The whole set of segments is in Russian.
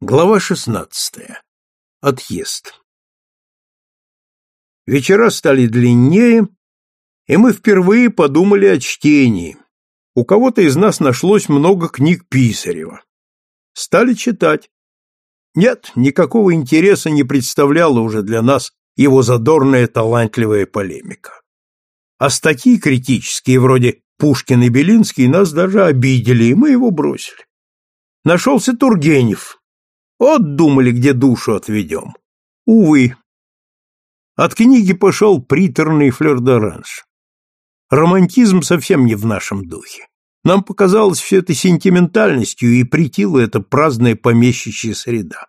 Глава шестнадцатая. Отъезд. Вечера стали длиннее, и мы впервые подумали о чтении. У кого-то из нас нашлось много книг Писарева. Стали читать. Нет, никакого интереса не представляла уже для нас его задорная талантливая полемика. А статьи критические, вроде Пушкин и Белинский, нас даже обидели, и мы его бросили. Нашелся Тургенев, вот думали, где душу отведем. Увы. От книги пошел приторный флёр-д'оранж. Романтизм совсем не в нашем духе. Нам показалось все это сентиментальностью и притила эта праздная помещичья среда.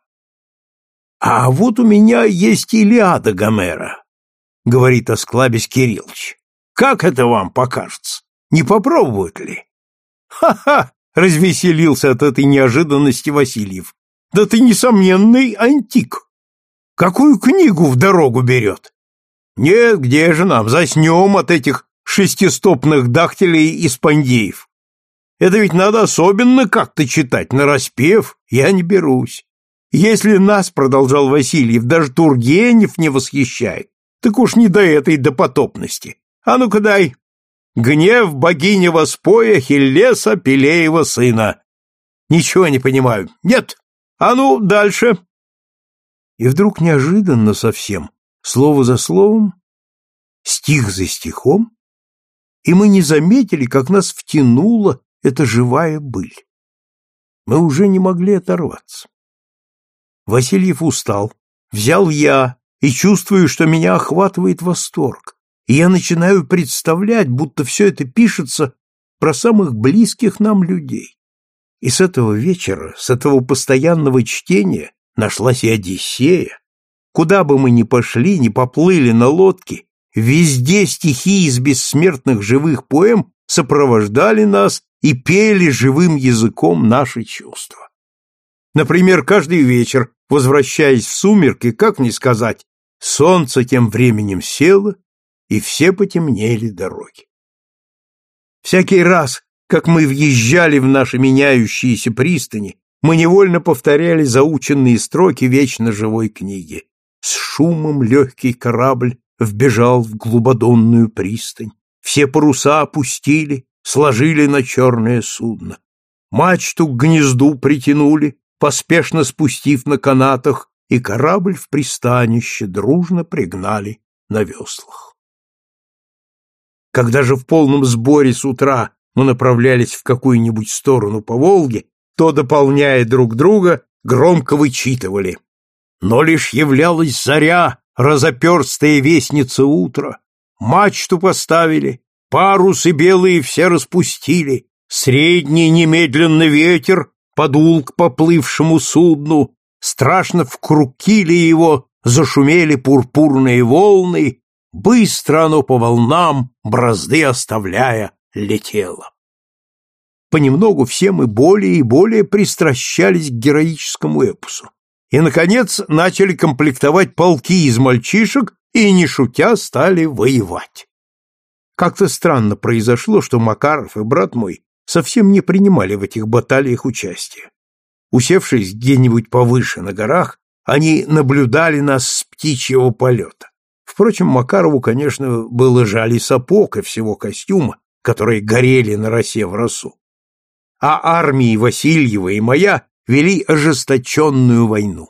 «А вот у меня есть Илиада Гомера», — говорит осклабись Кириллович. «Как это вам покажется? Не попробуют ли?» «Ха-ха!» — развеселился от этой неожиданности Васильев. Да ты несомненный антик. Какую книгу в дорогу берет? Нет, где же нам, заснем от этих шестистопных дактилей и спандеев. Это ведь надо особенно как-то читать, нараспев, я не берусь. Если нас, продолжал Васильев, даже Тургенев не восхищает, так уж не до этой допотопности. А ну-ка дай. Гнев богини воспоя Хиллеса Пелеева сына. Ничего не понимаю. Нет, а ну, дальше. И вдруг неожиданно совсем, слово за словом, стих за стихом, и мы не заметили, как нас втянула эта живая быль. Мы уже не могли оторваться. Васильев устал, взял я и чувствую, что меня охватывает восторг, и я начинаю представлять, будто все это пишется про самых близких нам людей. И с этого вечера, с этого постоянного чтения нашлась и Одиссея. Куда бы мы ни пошли, ни поплыли на лодке, везде стихи из бессмертных живых поэм сопровождали нас и пели живым языком наши чувства. Например, каждый вечер, возвращаясь в сумерки, как ни сказать, солнце тем временем село, и все потемнели дороги. Всякий раз, как мы въезжали в наши меняющиеся пристани, мы невольно повторяли заученные строки вечно живой книги. С шумом легкий корабль вбежал в глубодонную пристань. Все паруса опустили, сложили на черное судно. Мачту к гнезду притянули, поспешно спустив на канатах, и корабль в пристанище дружно пригнали на веслах. Когда же в полном сборе с утра мы направлялись в какую-нибудь сторону по Волге, то, дополняя друг друга, громко вычитывали. Но лишь являлась заря, разоперстая вестница утра. Мачту поставили, парусы белые все распустили, средний немедленно ветер подул к поплывшему судну, страшно вкрукили его, зашумели пурпурные волны, быстро оно по волнам, бразды оставляя, летело. Понемногу все мы более и более пристращались к героическому эпосу. И, наконец, начали комплектовать полки из мальчишек и, не шутя, стали воевать. Как-то странно произошло, что Макаров и брат мой совсем не принимали в этих баталиях участия. Усевшись где-нибудь повыше на горах, они наблюдали нас с птичьего полета. Впрочем, Макарову, конечно, было жаль и сапог, и всего костюма, которые горели на росе в росу. А армии Васильева и моя вели ожесточенную войну.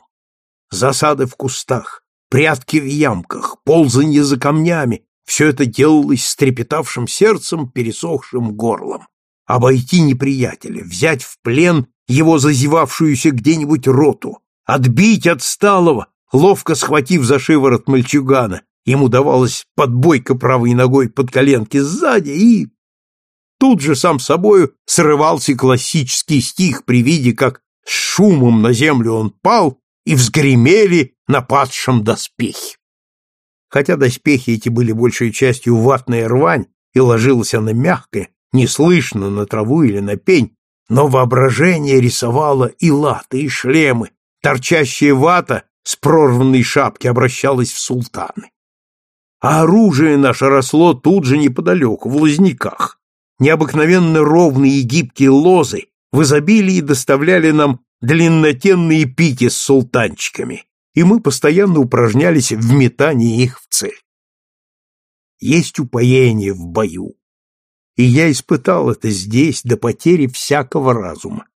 Засады в кустах, прятки в ямках, ползанье за камнями — все это делалось с трепетавшим сердцем, пересохшим горлом. Обойти неприятеля, взять в плен его зазевавшуюся где-нибудь роту, отбить отсталого, ловко схватив за шиворот мальчугана, ему давалось подбойка правой ногой под коленки сзади и Тут же сам собою срывался классический стих при виде, как с шумом на землю он пал и взгремели на падшем доспехи. Хотя доспехи эти были большей частью ватная рвань, и ложилась она мягкая, неслышно на траву или на пень, но воображение рисовало и латы, и шлемы, торчащая вата с прорванной шапки обращалась в султаны. А оружие наше росло тут же неподалеку, в лозняках, необыкновенно ровные и гибкие лозы в изобилии доставляли нам длиннотенные пики с султанчиками, и мы постоянно упражнялись в метании их в цель. Есть упоение в бою, и я испытал это здесь до потери всякого разума.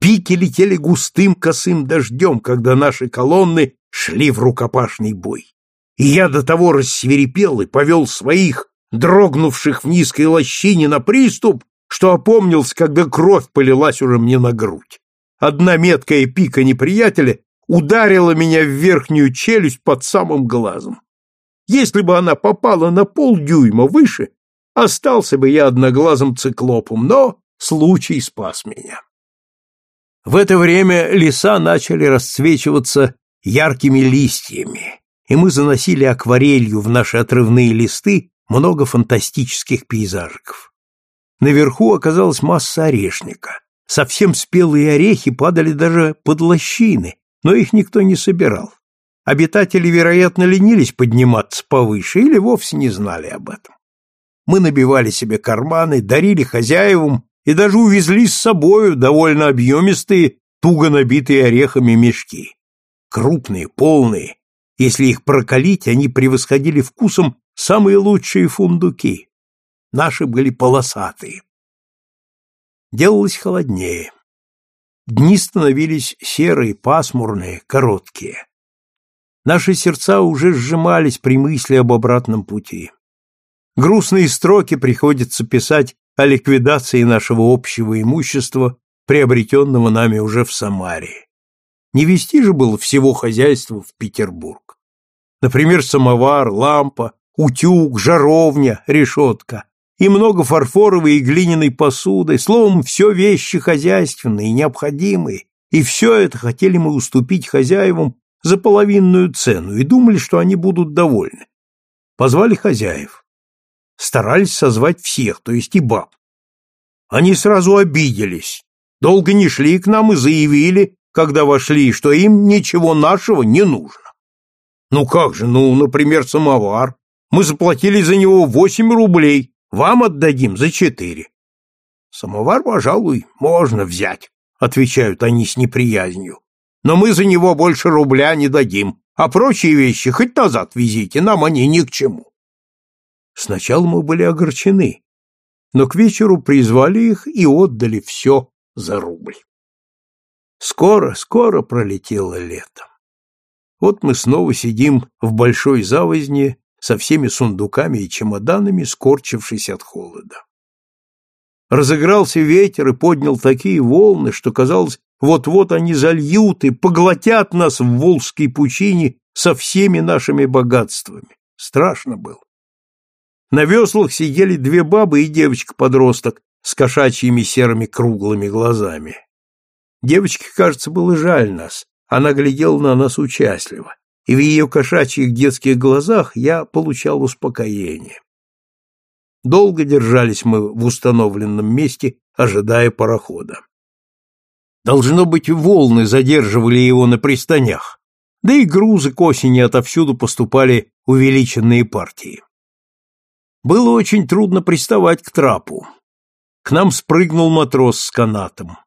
Пики летели густым косым дождем, когда наши колонны шли в рукопашный бой. И я до того рассверепел и повел своих, дрогнувших в низкой лощине, на приступ, что опомнился, когда кровь полилась уже мне на грудь. Одна меткая пика неприятеля ударила меня в верхнюю челюсть под самым глазом. Если бы она попала на полдюйма выше, остался бы я одноглазым циклопом, но случай спас меня. В это время леса начали расцвечиваться яркими листьями, и мы заносили акварелью в наши отрывные листы много фантастических пейзажиков. Наверху оказалась масса орешника. Совсем спелые орехи падали даже под лощины, но их никто не собирал. Обитатели, вероятно, ленились подниматься повыше или вовсе не знали об этом. Мы набивали себе карманы, дарили хозяевам и даже увезли с собою довольно объемистые, туго набитые орехами мешки. Крупные, полные. Если их прокалить, они превосходили вкусом самые лучшие фундуки. Наши были полосатые. Делалось холоднее. Дни становились серые, пасмурные, короткие. Наши сердца уже сжимались при мысли об обратном пути. Грустные строки приходится писать о ликвидации нашего общего имущества, приобретенного нами уже в Самаре. Не вести же было всего хозяйства в Петербург. Например, самовар, лампа, утюг, жаровня, решетка и много фарфоровой и глиняной посуды, словом, все вещи хозяйственные, необходимые, и все это хотели мы уступить хозяевам за половинную цену и думали, что они будут довольны. Позвали хозяев. Старались созвать всех, то есть и баб. Они сразу обиделись, долго не шли к нам и заявили, когда вошли, что им ничего нашего не нужно. Ну как же, ну, например, самовар. Мы заплатили за него восемь рублей, вам отдадим за четыре. Самовар, пожалуй, можно взять, отвечают они с неприязнью. Но мы за него больше рубля не дадим, а прочие вещи хоть назад везите, нам они ни к чему. Сначала мы были огорчены, но к вечеру призвали их и отдали все за рубль. Скоро, скоро пролетело лето. Вот мы снова сидим в большой завозне со всеми сундуками и чемоданами, скорчившись от холода. Разыгрался ветер и поднял такие волны, что, казалось, вот-вот они зальют и поглотят нас в Волжской пучине со всеми нашими богатствами. Страшно было. На веслах сидели две бабы и девочка-подросток с кошачьими серыми круглыми глазами. Девочке, кажется, было жаль нас, она глядела на нас участливо и в ее кошачьих детских глазах я получал успокоение. Долго держались мы в установленном месте, ожидая парохода. Должно быть, волны задерживали его на пристанях, да и грузы к осени отовсюду поступали увеличенные партии. Было очень трудно приставать к трапу. К нам спрыгнул матрос с канатом.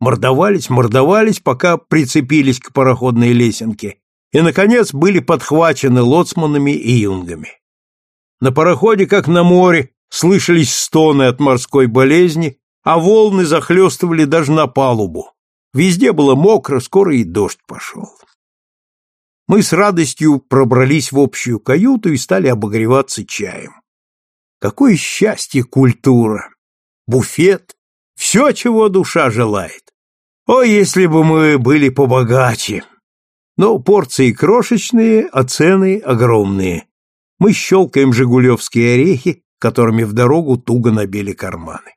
Мордовались, мордовались, пока прицепились к пароходной лесенке, и, наконец, были подхвачены лоцманами и юнгами. На пароходе, как на море, слышались стоны от морской болезни, а волны захлестывали даже на палубу. Везде было мокро, скоро и дождь пошел. Мы с радостью пробрались в общую каюту и стали обогреваться чаем. Какое счастье культура! Буфет! Все, чего душа желает. О, если бы мы были побогаче! Но порции крошечные, а цены огромные. Мы щелкаем жигулевские орехи, которыми в дорогу туго набили карманы.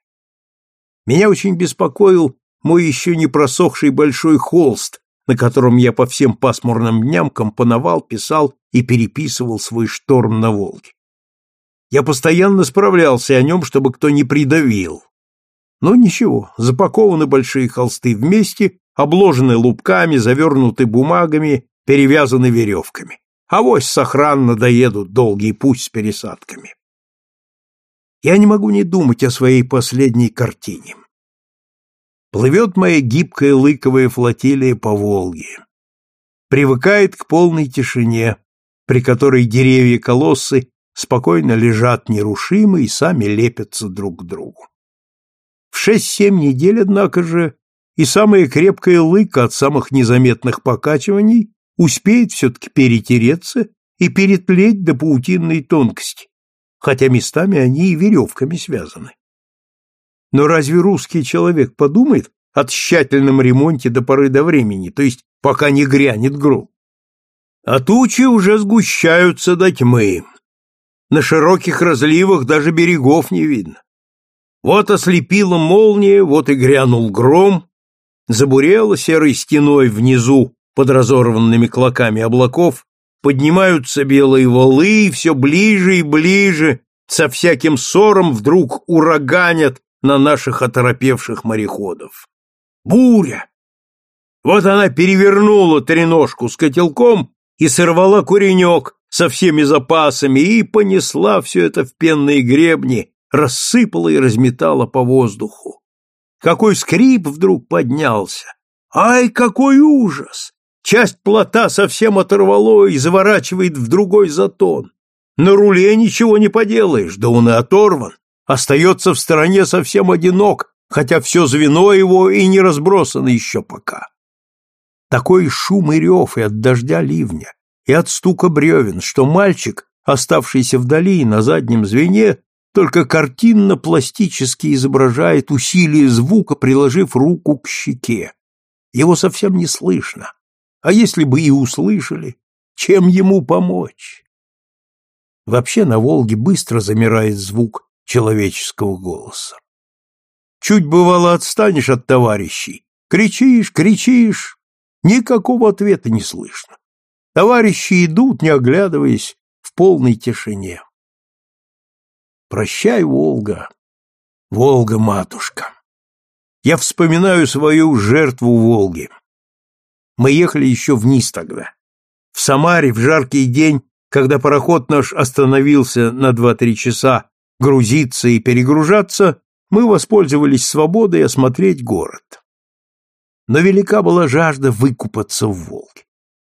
Меня очень беспокоил мой еще не просохший большой холст, на котором я по всем пасмурным дням компоновал, писал и переписывал свой шторм на Волге. Я постоянно справлялся о нем, чтобы кто не придавил. Но ничего, запакованы большие холсты вместе, обложены лупками, завернуты бумагами, перевязаны веревками. Авось сохранно доедут долгий путь с пересадками. Я не могу не думать о своей последней картине. плывет моя гибкая лыковая флотилия по Волге. Привыкает к полной тишине, при которой деревья-колоссы спокойно лежат нерушимо и сами лепятся друг к другу. В шесть-семь недель, однако же, и самая крепкая лыка от самых незаметных покачиваний успеет все-таки перетереться и перетлеть до паутинной тонкости, хотя местами они и веревками связаны. Но разве русский человек подумает о тщательном ремонте до поры до времени, то есть пока не грянет гром? А тучи уже сгущаются до тьмы. На широких разливах даже берегов не видно. Вот ослепила молния, вот и грянул гром, забурела серой стеной внизу под разорванными клоками облаков, поднимаются белые валы, и все ближе и ближе, со всяким ссором вдруг ураганят на наших оторопевших мореходов. Буря! Вот она перевернула треножку с котелком и сорвала куренек со всеми запасами и понесла все это в пенные гребни, рассыпала и разметала по воздуху. Какой скрип вдруг поднялся! Ай, какой ужас! Часть плота совсем оторвало и заворачивает в другой затон. На руле ничего не поделаешь, да он и оторван. Остается в стороне совсем одинок, хотя все звено его и не разбросано еще пока. Такой шум и рев и от дождя ливня, и от стука бревен, что мальчик, оставшийся вдали на заднем звене, только картинно-пластически изображает усилие звука, приложив руку к щеке. Его совсем не слышно. А если бы и услышали, чем ему помочь? Вообще на Волге быстро замирает звук человеческого голоса. Чуть бывало отстанешь от товарищей, кричишь, кричишь, никакого ответа не слышно. Товарищи идут, не оглядываясь, в полной тишине. Прощай, Волга, Волга-матушка. Я вспоминаю свою жертву Волги. Мы ехали еще вниз тогда. В Самаре в жаркий день, когда пароход наш остановился на два-три часа грузиться и перегружаться, мы воспользовались свободой осмотреть город. Но велика была жажда выкупаться в Волге.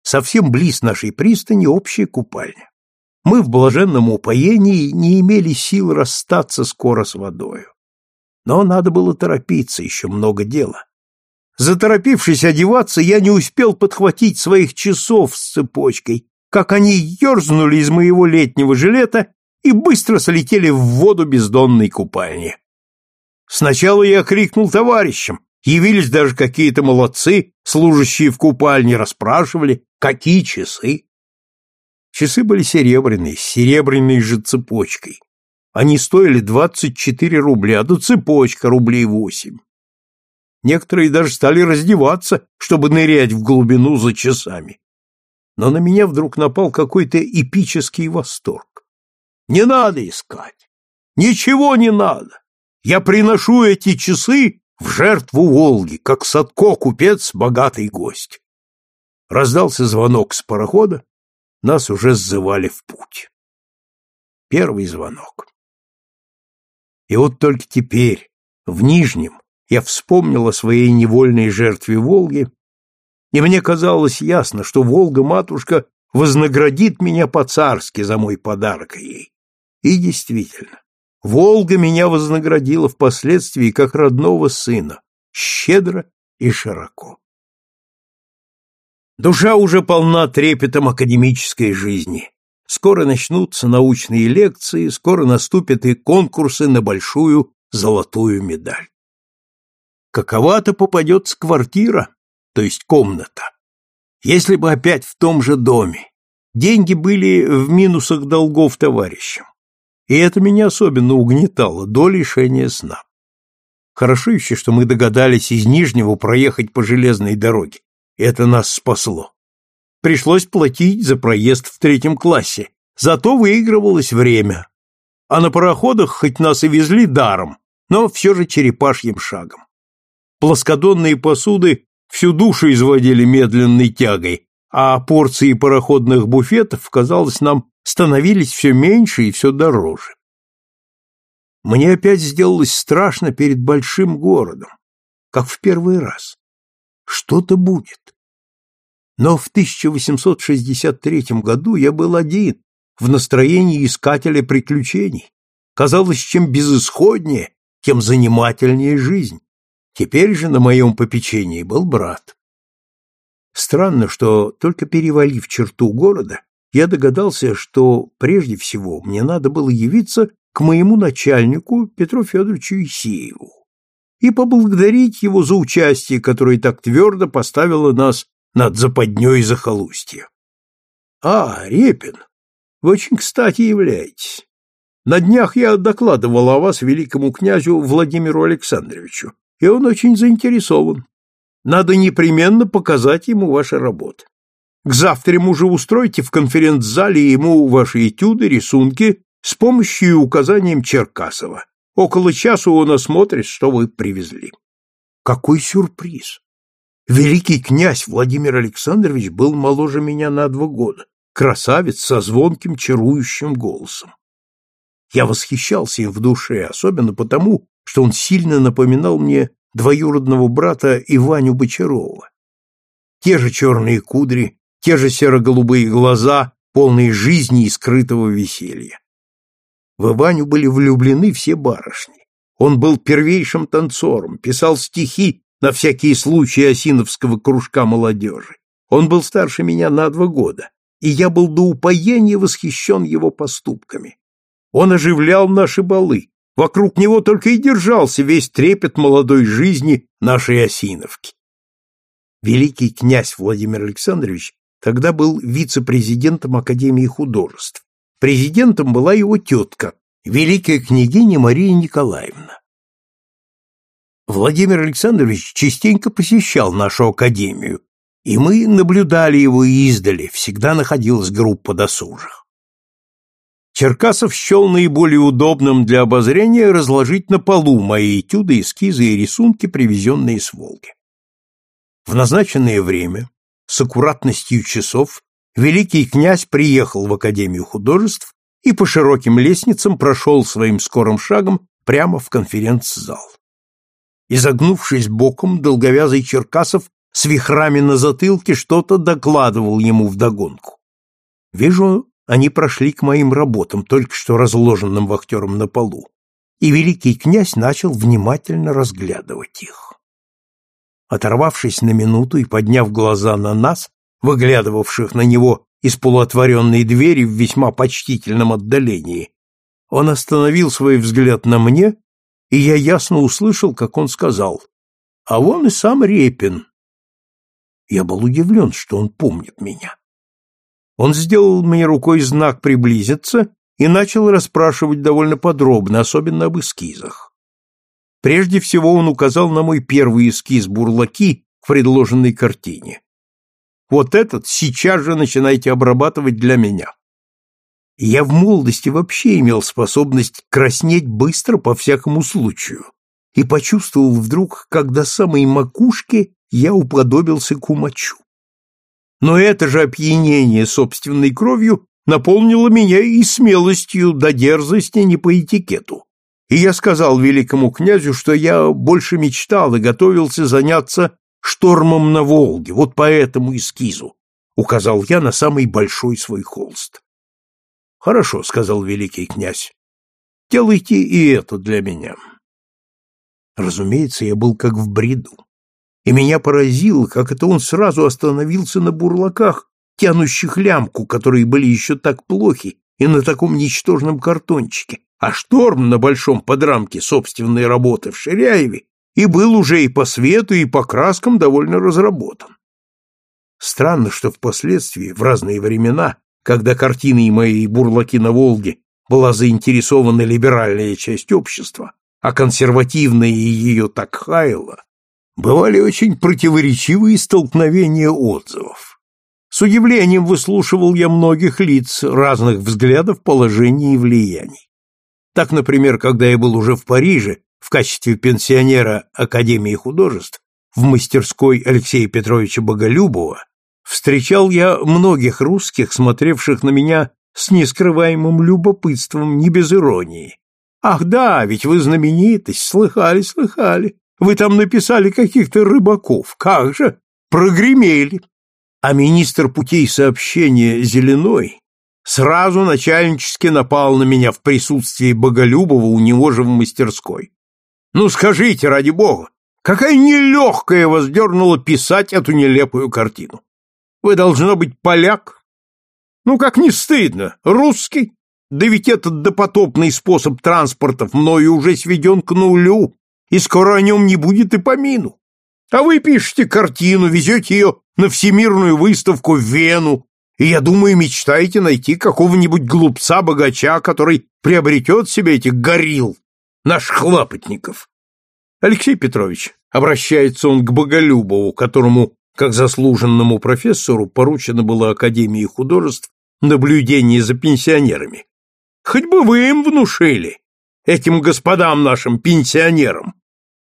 Совсем близ нашей пристани общая купальня. Мы в блаженном упоении не имели сил расстаться скоро с водою. Но надо было торопиться, еще много дела. Заторопившись одеваться, я не успел подхватить своих часов с цепочкой, как они ерзнули из моего летнего жилета и быстро слетели в воду бездонной купальни. Сначала я крикнул товарищам, явились даже какие-то молодцы, служащие в купальне, расспрашивали, какие часы. Часы были серебряные, с серебряной же цепочкой. Они стоили двадцать четыре рубля, да цепочка рублей восемь. Некоторые даже стали раздеваться, чтобы нырять в глубину за часами. Но на меня вдруг напал какой-то эпический восторг. Не надо искать. Ничего не надо. Я приношу эти часы в жертву Волги, как Садко купец, богатый гость. Раздался звонок с парохода, нас уже сзывали в путь. Первый звонок. И вот только теперь, в Нижнем, я вспомнил о своей невольной жертве Волги, и мне казалось ясно, что Волга-матушка вознаградит меня по-царски за мой подарок ей. И действительно, Волга меня вознаградила впоследствии как родного сына, щедро и широко. Душа уже полна трепетом академической жизни. Скоро начнутся научные лекции, скоро наступят и конкурсы на большую золотую медаль. Какова-то попадется квартира, то есть комната. Если бы опять в том же доме. Деньги были в минусах долгов товарищам. И это меня особенно угнетало до лишения сна. Хорошо еще, что мы догадались из Нижнего проехать по железной дороге. Это нас спасло. Пришлось платить за проезд в третьем классе, зато выигрывалось время. А на пароходах хоть нас и везли даром, но все же черепашьим шагом. Плоскодонные посуды всю душу изводили медленной тягой, а порции пароходных буфетов, казалось, нам становились все меньше и все дороже. Мне опять сделалось страшно перед большим городом. как в первый раз. Что-то будет. Но в 1863 году я был один, в настроении искателя приключений. Казалось, чем безысходнее, тем занимательнее жизнь. Теперь же на моем попечении был брат. Странно, что только перевалив черту города, я догадался, что прежде всего мне надо было явиться к моему начальнику Петру Федоровичу Исееву и поблагодарить его за участие, которое так твердо поставило нас над западней захолустья. — А, Репин, вы очень кстати являетесь. На днях я докладывал о вас великому князю Владимиру Александровичу, и он очень заинтересован. Надо непременно показать ему ваши работы. К завтраму же устройте в конференц-зале ему ваши этюды, рисунки с помощью и указанием Черкасова. Около часу он осмотрит, что вы привезли. Какой сюрприз! Великий князь Владимир Александрович был моложе меня на два года, красавец со звонким чарующим голосом. Я восхищался им в душе, особенно потому, что он сильно напоминал мне двоюродного брата Иваню Бочарова. Те же черные кудри, те же серо-голубые глаза, полные жизни и скрытого веселья. В Иваню были влюблены все барышни. Он был первейшим танцором, писал стихи на всякие случаи осиновского кружка молодежи. Он был старше меня на два года, и я был до упоения восхищен его поступками. Он оживлял наши балы, вокруг него только и держался весь трепет молодой жизни нашей Осиновки. Великий князь Владимир Александрович тогда был вице-президентом Академии художеств. Президентом была его тетка, великая княгиня Мария Николаевна. Владимир Александрович частенько посещал нашу академию, и мы наблюдали его издали, всегда находилась группа досужих. Черкасов счел наиболее удобным для обозрения разложить на полу мои этюды, эскизы и рисунки, привезенные с Волги. В назначенное время, с аккуратностью часов, великий князь приехал в Академию художеств и по широким лестницам прошел своим скорым шагом прямо в конференц-зал. Изогнувшись боком, долговязый Черкасов с вихрами на затылке что-то докладывал ему вдогонку. Вижу, они прошли к моим работам, только что разложенным вахтером на полу, и великий князь начал внимательно разглядывать их. Оторвавшись на минуту и подняв глаза на нас, выглядывавших на него из полуотворенной двери в весьма почтительном отдалении, он остановил свой взгляд на мне, и я ясно услышал, как он сказал, «А вон и сам Репин». Я был удивлен, что он помнит меня. Он сделал мне рукой знак приблизиться и начал расспрашивать довольно подробно, особенно об эскизах. Прежде всего он указал на мой первый эскиз бурлаки к предложенной картине. Вот этот сейчас же начинайте обрабатывать для меня. Я в молодости вообще имел способность краснеть быстро по всякому случаю и почувствовал вдруг, как до самой макушки я уподобился кумачу. Но это же опьянение собственной кровью наполнило меня и смелостью до дерзости не по этикету. И я сказал великому князю, что я больше мечтал и готовился заняться штормом на Волге, вот по этому эскизу, указал я на самый большой свой холст. Хорошо, сказал великий князь. Делайте и это для меня. Разумеется, я был как в бреду. И меня поразило, как это он сразу остановился на бурлаках, тянущих лямку, которые были еще так плохи и на таком ничтожном картончике, а шторм на большом подрамке собственной работы в Ширяеве и был уже и по свету, и по краскам довольно разработан. Странно, что впоследствии, в разные времена, когда картиной моей «Бурлаки на Волге» была заинтересована либеральная часть общества, а консервативная ее так хаяла, бывали очень противоречивые столкновения отзывов. С удивлением выслушивал я многих лиц разных взглядов, положений и влияний. Так, например, когда я был уже в Париже в качестве пенсионера Академии художеств в мастерской Алексея Петровича Боголюбова, встречал я многих русских, смотревших на меня с нескрываемым любопытством, не без иронии. «Ах да, ведь вы знаменитость, слыхали, слыхали. Вы там написали каких-то рыбаков. Как же? Прогремели. А министр путей сообщения Зеленой сразу начальнически напал на меня в присутствии Боголюбова у него же в мастерской. Ну скажите, ради бога, какая нелегкая воздернула писать эту нелепую картину? Вы должно быть поляк. Ну как не стыдно, русский? Да ведь этот допотопный способ транспорта мною уже сведен к нулю, и скоро о нем не будет и помину. А вы пишете картину, везете ее на всемирную выставку в Вену, и, я думаю, мечтаете найти какого-нибудь глупца-богача, который приобретет себе этих горил, наших хлопотников. Алексей Петрович, обращается он к Боголюбову, которому, как заслуженному профессору, поручено было Академии художеств наблюдение за пенсионерами. Хоть бы вы им внушили, этим господам нашим пенсионерам,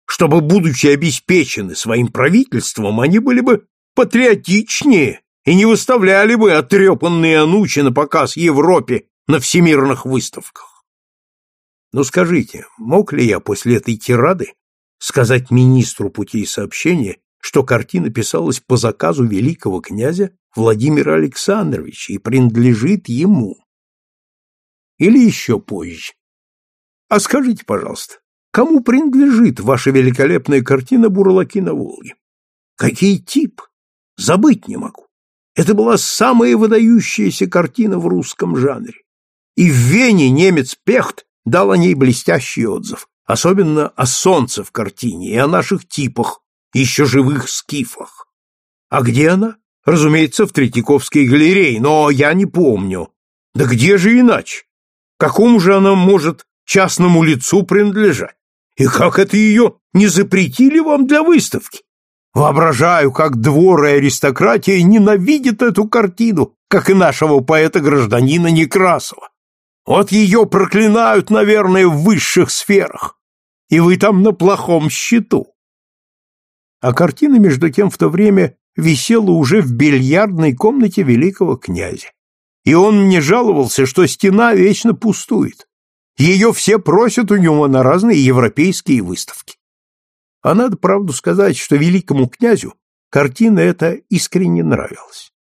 чтобы, будучи обеспечены своим правительством, они были бы патриотичнее и не выставляли бы отрепанные анучи на показ Европе на всемирных выставках. Но скажите, мог ли я после этой тирады сказать министру путей сообщения, что картина писалась по заказу великого князя Владимира Александровича и принадлежит ему? Или еще позже? А скажите, пожалуйста, кому принадлежит ваша великолепная картина «Бурлаки на Волге»? Какие тип? Забыть не могу. Это была самая выдающаяся картина в русском жанре. И в Вене немец Пехт дал о ней блестящий отзыв, особенно о солнце в картине и о наших типах, еще живых скифах. А где она? Разумеется, в Третьяковской галерее, но я не помню. Да где же иначе? Какому же она может частному лицу принадлежать? И как это ее не запретили вам для выставки? Воображаю, как двор и аристократия ненавидят эту картину, как и нашего поэта-гражданина Некрасова. Вот ее проклинают, наверное, в высших сферах. И вы там на плохом счету. А картина, между тем, в то время висела уже в бильярдной комнате великого князя. И он мне жаловался, что стена вечно пустует. Ее все просят у него на разные европейские выставки. А надо правду сказать, что великому князю картина эта искренне нравилась.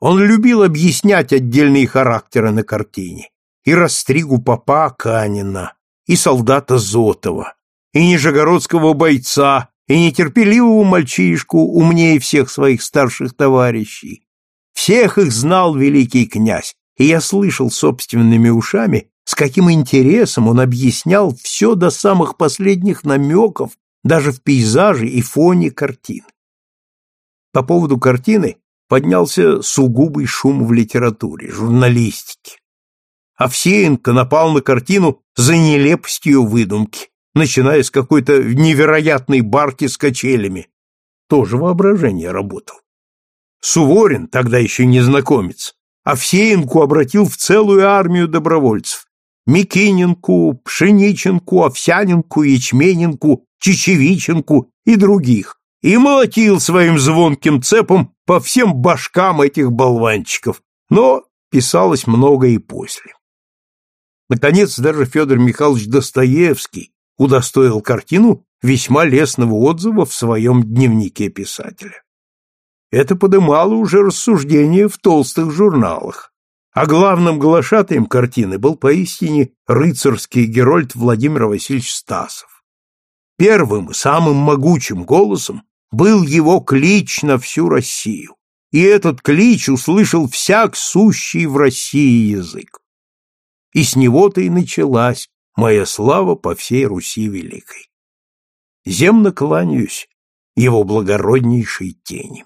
Он любил объяснять отдельные характеры на картине, и растригу попа Канина, и солдата Зотова, и нижегородского бойца, и нетерпеливого мальчишку, умнее всех своих старших товарищей. Всех их знал великий князь, и я слышал собственными ушами, с каким интересом он объяснял все до самых последних намеков даже в пейзаже и фоне картин. По поводу картины поднялся сугубый шум в литературе, журналистике. Овсеенко напал на картину за нелепостью выдумки, начиная с какой-то невероятной барки с качелями. Тоже воображение работал. Суворин, тогда еще незнакомец, Овсеенку обратил в целую армию добровольцев. Микиненку, Пшениченку, Овсяненку, Ячмененку, Чечевиченку и других, и молотил своим звонким цепом по всем башкам этих болванчиков, но писалось много и после. Наконец, даже Федор Михайлович Достоевский удостоил картину весьма лестного отзыва в своем дневнике писателя. Это подымало уже рассуждения в толстых журналах, а главным глашатаем картины был поистине рыцарский герольд Владимир Васильевич Стасов. Первым, самым могучим голосом был его клич на всю Россию, и этот клич услышал всяк сущий в России язык. И с него-то и началась моя слава по всей Руси Великой. Земно кланяюсь его благороднейшей тени.